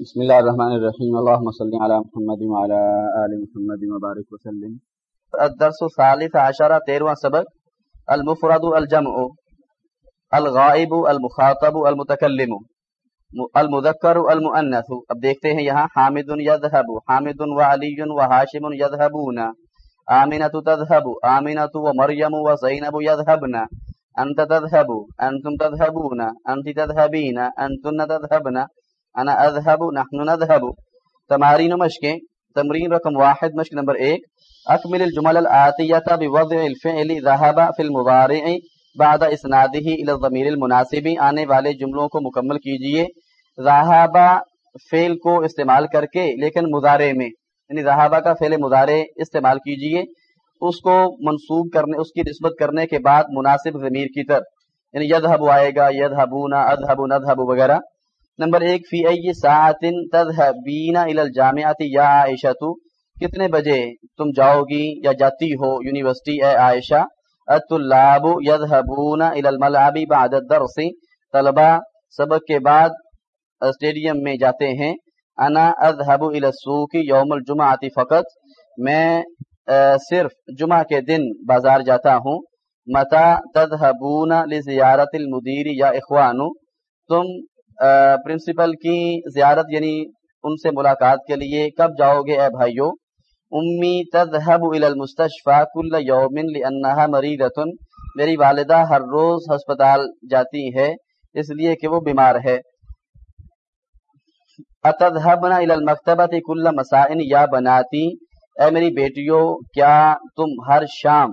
بسم اللہ الرحمن الرحیم. اللہم صلی علی محمد وعلی آل محمد مبارک وسلم. الدرس الثالث عشر تیرواں سبق. المفرد الجمع. الغائب المخاطب المتکلم. المذکر المؤنث. اب دیکھتے ہیں یہاں حامد یذهب حامد وعلی وحاشم یذهبون آمنة تذهب آمنة ومریم وزینب یذهبن انت تذهب انتم تذهبون انت تذهبین انتن تذهبن انا اذهب، نحن نذهب. تمارین و مشقیں، تمرین رقم واحد، مشق نمبر ایک. اکمل الجمل الآتیت بوضع الفعل ذهب فی المضارع بعد اسناده الى الضمیر المناسب. آنے والے جملوں کو مکمل کیجیے. ذهب فعل کو استعمال کر کے، لیکن مضارع میں یعنی ذهب کا فعل مضارع استعمال کیجیے. اس کو منصوب کرنے، اس کی نسبت کرنے کے بعد مناسب ضمیر کی طرف یعنی یذهب آئے گا، یذهبون، اذهب، نذهب وغیرہ. نمبر ایک، فی ای ساعتن تذهبین الى الجامعہ، یا عائشہ، تو کتنے بجے تم جاؤ گی یا جاتی ہو یونیورسٹی؟ اے عائشہ، الطلاب یذهبون الى الملعب بعد الدرس، طلبہ سبق کے بعد اسٹیڈیم میں جاتے ہیں۔ انا اذهب الى السوق یوم الجمعہ فقط، میں صرف جمعہ کے دن بازار جاتا ہوں۔ متا تذهبون لزیارت المدیر، یا اخوانو، تم پرنسپل کی زیارت یعنی ان سے ملاقات کے لیے کب جاؤ گے اے بھائیو؟ امی تذهب الى المستشفى كل يوم لانها مريضه میری والدہ ہر روز ہسپتال جاتی ہے، اس لیے کہ وہ بیمار ہے۔ اتذهبنا الى المكتبه كل مساء یا بناتی۔ اے میری بیٹیوں کیا تم ہر شام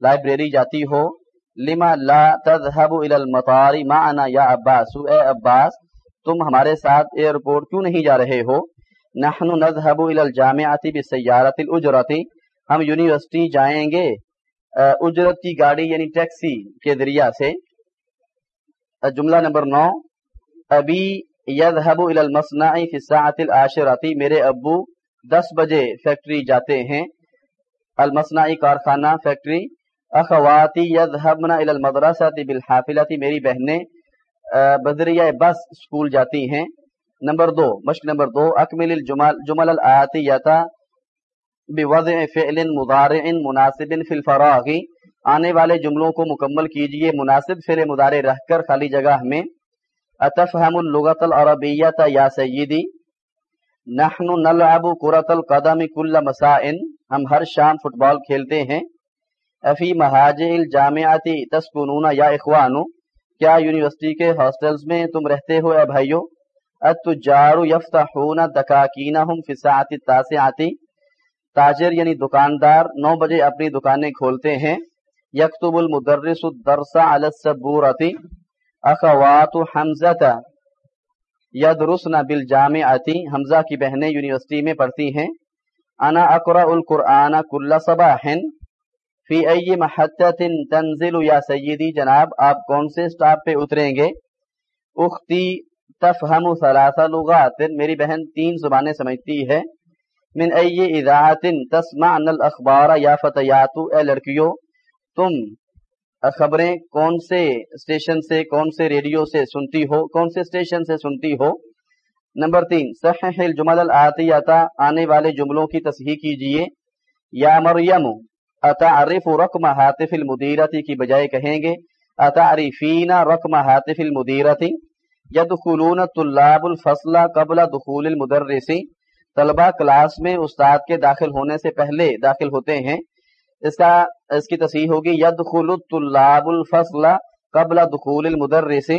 لائبریری جاتی ہو؟ لما لا تذهب الى المطار معنا یا عباس؟ اے عباس، تم ہمارے ساتھ ایئرپورٹ کیوں نہیں جا رہے ہو؟ نحن نذهب الى الجامعه بسياره الاجره ہم یونیورسٹی جائیں گے اجرت کی گاڑی یعنی ٹیکسی کے ذریعہ سے۔ جملہ نمبر نو، ابھی یذهب الى المصنع في الساعه العاشره میرے ابو، دس بجے فیکٹری جاتے ہیں۔ المصنعی کارخانہ فیکٹری اخواتی یذهبن الى المدرسه بالحافلہ میری بہنیں بذریعہ بس اسکول جاتی ہیں. نمبر دو، مشق نمبر دو، اکمل الجمل جمل الآتیتا بوضع فعل مضارع مناسب فی الفراغ. آنے والے جملوں کو مکمل کیجیے، مناسب فعل مضارع رہ کر خالی جگہ میں. اتفهم اللغت العربیت یا سیدی، نحن نلعب کرت القدم کل مسائن ہم ہر شام فٹ بال کھیلتے ہیں. افی مہاج الجامعتی تسکنون یا اخوانو، کیا یونیورسٹی کے ہاسٹلز میں تم رہتے ہو اے بھائیو؟ التجار یفتحون دکاکینہم فی الساعت التاسعاتی۔ تاجر یعنی دکاندار نو بجے اپنی دکانیں کھولتے ہیں۔ یکتب المدرس الدرس علی السبورتی اخوات حمزت یدرسن بالجامعتی حمزہ کی بہنیں یونیورسٹی میں پڑھتی ہیں۔ انا اقرأ القرآن کل صباحن۔ فی ای محتت تنزل یا سیدی جناب، آپ کون سے سٹاپ پہ اتریں گے؟ اختی تفہم ثلاثہ لغات، میری بہن تین زبانیں سمجھتی ہے۔ من ای اذاعت تسمعن الاخبار یا فتیاتو اے لڑکیوں تم خبریں کون سے اسٹیشن سے، کون سے ریڈیو سے سنتی ہو، کون سے اسٹیشن سے سنتی ہو؟ نمبر تین، صحیح الجمل الآتیتا آنے والے جملوں کی تصحیح کیجیے۔ یا مریم اتعرف رقم حاطف المدیرتی کی بجائے کہیں گے اتعرفین رقم حاطف المدیرتی یدخلون طلاب الفصل قبل دخول المدرسی طلبہ کلاس میں استاد کے داخل ہونے سے پہلے داخل ہوتے ہیں. اس کا، اس کی تصحیح ہوگی یدخل طلاب الفصل قبل دخول المدرسی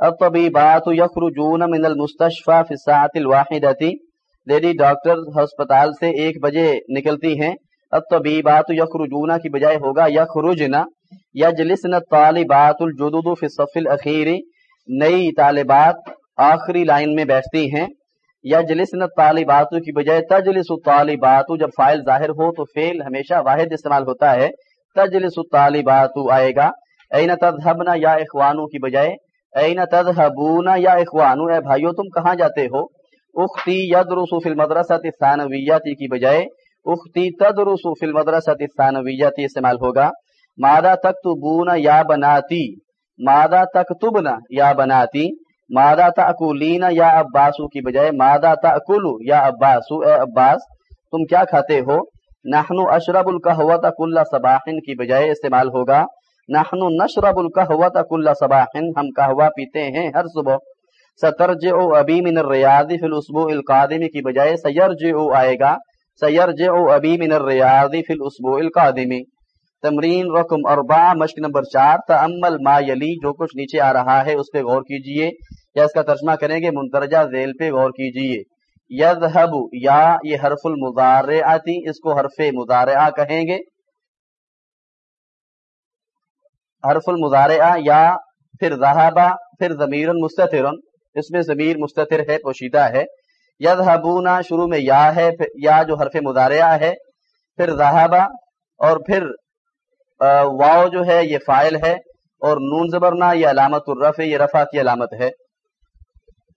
الطبیبات یخرجون من المستشفى في الساعة الواحدة. لیڈی ڈاکٹر ہسپتال سے ایک بجے نکلتی ہیں. الطبیبات یخرجون کی بجائے ہوگا یخرجنا یجلسن طالبات الجدد فی الصف الاخیر نئی طالبات آخری لائن میں بیٹھتی ہیں۔ یجلسن طالبات کی بجائے تجلس الطالبات، جب فائل ظاہر ہو تو فعل ہمیشہ واحد استعمال ہوتا ہے۔ تجلس الطالبات آئے گا۔ این تذهبنا یا اخوانو کی بجائے این تذهبون یا اخوانو اے بھائیو، تم کہاں جاتے ہو؟ اختی یدرس فی المدرسہ الثانویہ کی بجائے اختی تدرس فی المدرسہ الثانویہ استعمال ہوگا۔ مادہ تکتبون یا بناتی؟ مادہ تکتبنا یا بناتی؟ مادہ تاکولین یا عباسو؟ کی بجائے مادہ تاکلو یا عباسو؟ اے عباس، تم کیا کھاتے ہو؟ نحنو اشرب القہوت کل صباحن، کی بجائے استعمال ہوگا۔ نحنو نشرب القہوت کل صباحن، ہم قہوہ پیتے ہیں ہر صبح۔ سترجع ابی من الریاض فی الاسبوع القادم، کی بجائے سیرجع آئے گا۔ سیرجع ابی من الریاض فی الاسبوع القادم۔ تمرین رقم اربع مشق نمبر چار تعمل ما یلی، جو کچھ نیچے آ رہا ہے اس پہ غور کیجیے، یا اس کا ترجمہ کریں گے، مندرجہ ذیل پہ غور کیجیے۔ یذہب، یا، یہ حرف المضارعاتی اس کو حرف مضارعہ کہیں گے۔ حرف المضارعہ، یا، پھر ذہبہ، پھر ضمیر مستطر اس میں ضمیر مستطر ہے، پوشیدہ ہے۔ یذہبونا، شروع میں یا ہے یا جو حرف مضارعہ ہے، پھر ذہبہ اور پھر واؤ جو ہے، یہ فائل ہے، اور نون زبرنا، یہ علامت الرف یہ رفع کی علامت ہے۔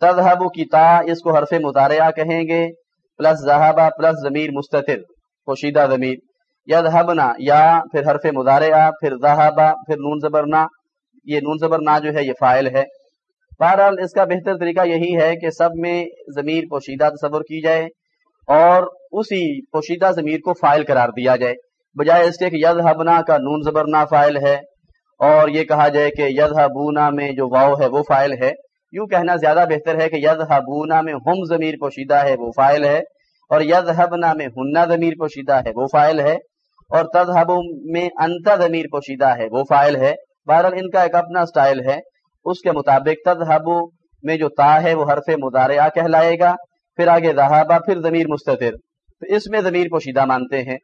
تذہب کی تا، اس کو حرف مطالعہ کہیں گے، پلس زہابہ پلس ضمیر مستطر پوشیدہ ضمیر۔ یذہبنا، یا، پھر حرف مضارعہ، پھر زہابہ پھر نون زبرنا۔ یہ نون زبرنا جو ہے، یہ فائل ہے۔ بہرحال اس کا بہتر طریقہ یہی ہے کہ سب میں ضمیر پوشیدہ تصور کی جائے اور اسی پوشیدہ ضمیر کو فائل قرار دیا جائے۔ بجائے اس کے کہ یذہبنا کا نون زبرنا فائل ہے اور یہ کہا جائے کہ یذہبونا میں جو واؤ ہے وہ فائل ہے۔ یوں کہنا زیادہ بہتر ہے کہ یذہبونا میں ہم ضمیر پوشیدہ ہے وہ فائل ہے اور یذہبنا میں ہننا ضمیر پوشیدہ ہے وہ فائل ہے اور تذہب میں انت ضمیر پوشیدہ ہے وہ فائل ہے۔ بہرحال ان کا ایک اپنا سٹائل ہے۔ اس کے مطابق تذہب میں جو تا ہے وہ حرف مدارعہ کہلائے گا، پھر آگے ذہابہ پھر ضمیر مستطر تو اس میں ضمیر پوشیدہ مانتے ہیں۔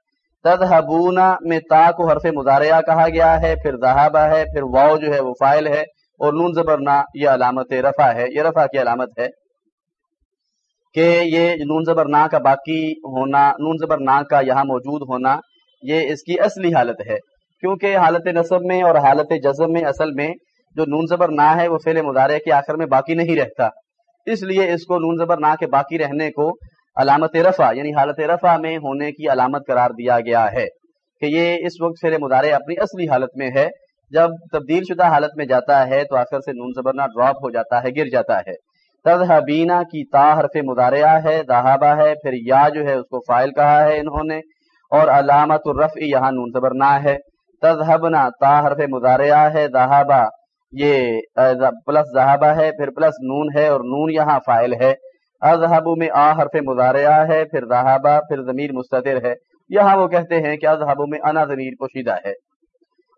تذہبونا میں تا کو حرف مضارعہ کہا گیا ہے، پھر ذہابہ ہے، پھر واؤ جو ہے وہ فائل ہے، اور نون زبرنا یہ علامت رفع ہے، یہ رفع کی علامت ہے کہ یہ نون زبرنا کا باقی ہونا، نون زبرنا کا یہاں موجود ہونا، یہ اس کی اصلی حالت ہے۔ کیونکہ حالت نصب میں اور حالت جزم میں، اصل میں جو نون زبر نہ ہے وہ فعل مظاہرے کے آخر میں باقی نہیں رہتا۔ اس لیے اس کو نون زبر نہ کے باقی رہنے کو علامت رفع یعنی حالت رفع میں ہونے کی علامت قرار دیا گیا ہے کہ یہ اس وقت فعل مدارے اپنی اصلی حالت میں ہے۔ جب تبدیل شدہ حالت میں جاتا ہے تو آخر سے نون زبرنا ڈراپ ہو جاتا ہے، گر جاتا ہے۔ تذہبینا کی تا حرف مدارعہ ہے، دہابہ ہے، پھر یا جو ہے اس کو فائل کہا ہے انہوں نے۔ اور علامت الرفع یہاں نون زبرنا ہے۔ تذہبنا تا حرف مدارعہ ہے، دہابہ یہ پلس زہابہ ہے، پھر پلس نون ہے اور نون یہاں فائل ہے۔ اذہبو میں آ حرف مضارعہ ہے، پھر ذہابہ پھر ضمیر مستطر ہے۔ یہاں وہ کہتے ہیں کہ اذہبو میں انا ضمیر پوشیدہ ہے۔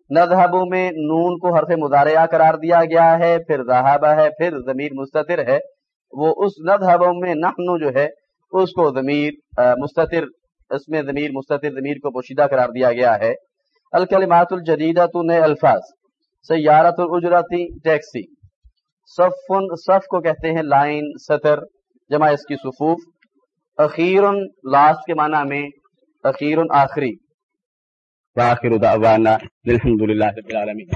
نذہبو میں نون کو حرف مضارعہ قرار دیا گیا ہے، پھر ذہابہ ہے، پھر ضمیر مستطر ہے۔ وہ اس نذہبو میں نحنو جو ہے، اس کو ضمیر مستطر اس میں ضمیر مستطر ضمیر کو پوشیدہ قرار دیا گیا ہے۔ الکلمات الجدیدہ تو نئے الفاظ۔ سیارت الاجرتی ٹیکسی۔ صف صف کو کہتے ہیں لائن، سطر، جمع اس کی صفوف۔ اخیر لاسٹ کے معنی میں اخیر آخری۔ دعوانا الحمد للہ رب العالمین۔